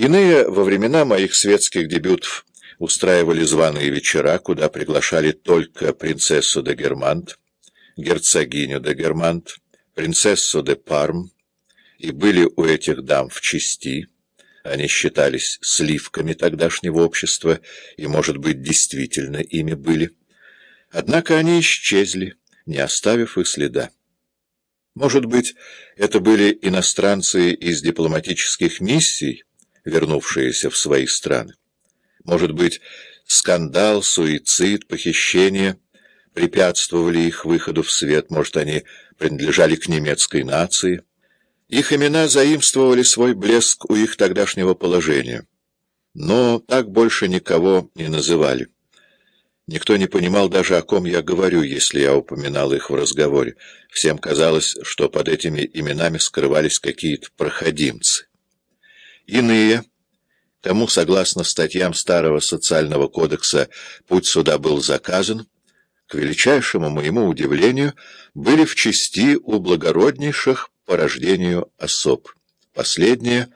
Иные во времена моих светских дебютов устраивали званые вечера, куда приглашали только принцессу де Германт, герцогиню де Германт, принцессу де Парм, и были у этих дам в чести. Они считались сливками тогдашнего общества, и, может быть, действительно ими были. Однако они исчезли, не оставив и следа. Может быть, это были иностранцы из дипломатических миссий, вернувшиеся в свои страны. Может быть, скандал, суицид, похищение препятствовали их выходу в свет, может, они принадлежали к немецкой нации. Их имена заимствовали свой блеск у их тогдашнего положения, но так больше никого не называли. Никто не понимал даже, о ком я говорю, если я упоминал их в разговоре. Всем казалось, что под этими именами скрывались какие-то проходимцы. Иные, кому, согласно статьям Старого социального кодекса, путь суда был заказан, к величайшему моему удивлению, были в чести у благороднейших по рождению особ. Последние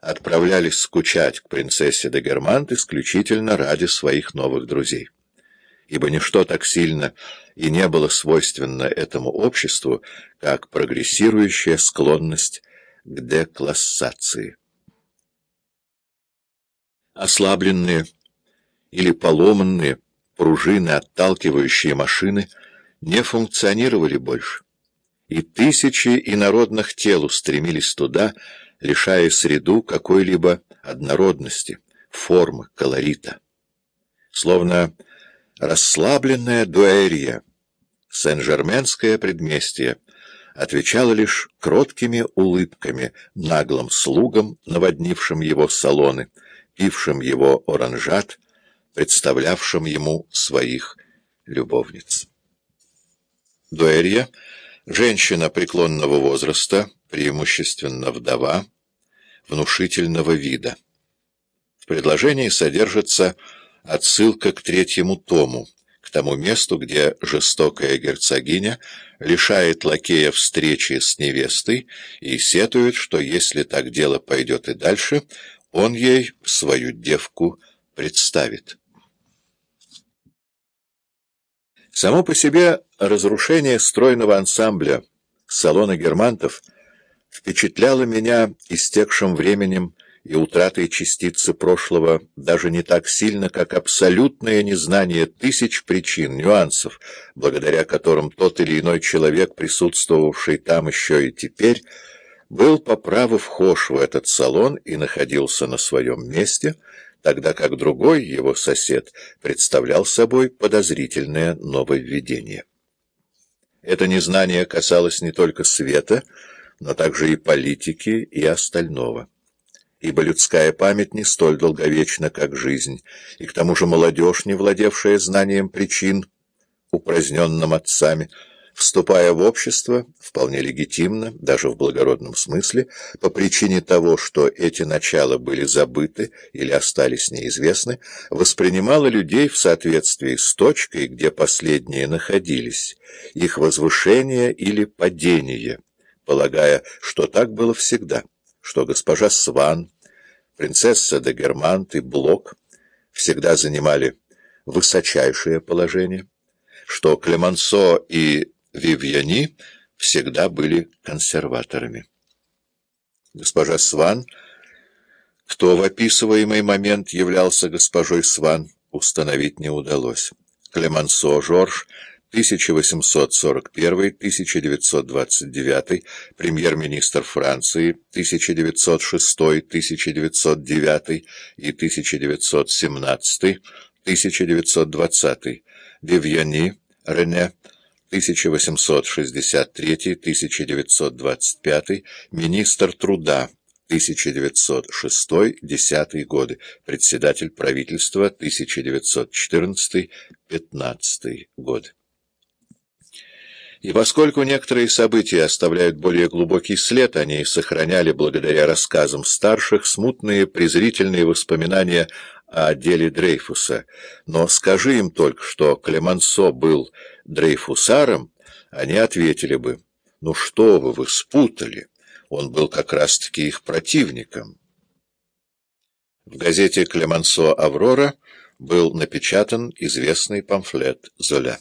отправлялись скучать к принцессе де Германт исключительно ради своих новых друзей. Ибо ничто так сильно и не было свойственно этому обществу, как прогрессирующая склонность к деклассации ослабленные или поломанные пружины, отталкивающие машины, не функционировали больше, и тысячи инородных тел устремились туда, лишая среду какой-либо однородности, формы, колорита. Словно расслабленная дуэрия, Сен-Жерменское предместье, отвечало лишь кроткими улыбками наглым слугам, наводнившим его салоны, пившим его оранжат, представлявшим ему своих любовниц. Дуэрья — женщина преклонного возраста, преимущественно вдова, внушительного вида. В предложении содержится отсылка к третьему тому, к тому месту, где жестокая герцогиня лишает лакея встречи с невестой и сетует, что если так дело пойдет и дальше, он ей свою девку представит. Само по себе разрушение стройного ансамбля салона германтов впечатляло меня истекшим временем и утратой частицы прошлого даже не так сильно, как абсолютное незнание тысяч причин, нюансов, благодаря которым тот или иной человек, присутствовавший там еще и теперь, был по праву вхож в этот салон и находился на своем месте, тогда как другой его сосед представлял собой подозрительное нововведение. Это незнание касалось не только света, но также и политики, и остального. Ибо людская память не столь долговечна, как жизнь, и к тому же молодежь, не владевшая знанием причин, упраздненным отцами, вступая в общество, вполне легитимно, даже в благородном смысле, по причине того, что эти начала были забыты или остались неизвестны, воспринимала людей в соответствии с точкой, где последние находились, их возвышение или падение, полагая, что так было всегда, что госпожа Сван, принцесса де Германт и Блок всегда занимали высочайшее положение, что Клемансо и Вивьяни всегда были консерваторами. Госпожа Сван, кто в описываемый момент являлся госпожой Сван, установить не удалось. Клемансо Жорж, 1841-1929, премьер-министр Франции, 1906-1909 и 1917, 1920, Вивьяни, Рене, 1863-1925, министр труда 1906-10 годы, председатель правительства 1914-15 год. И поскольку некоторые события оставляют более глубокий след, они сохраняли благодаря рассказам старших смутные презрительные воспоминания о деле Дрейфуса, но скажи им только, что Клемансо был Дрейфусаром, они ответили бы, «Ну что вы, вы спутали, он был как раз-таки их противником». В газете «Клемансо Аврора» был напечатан известный памфлет Золя.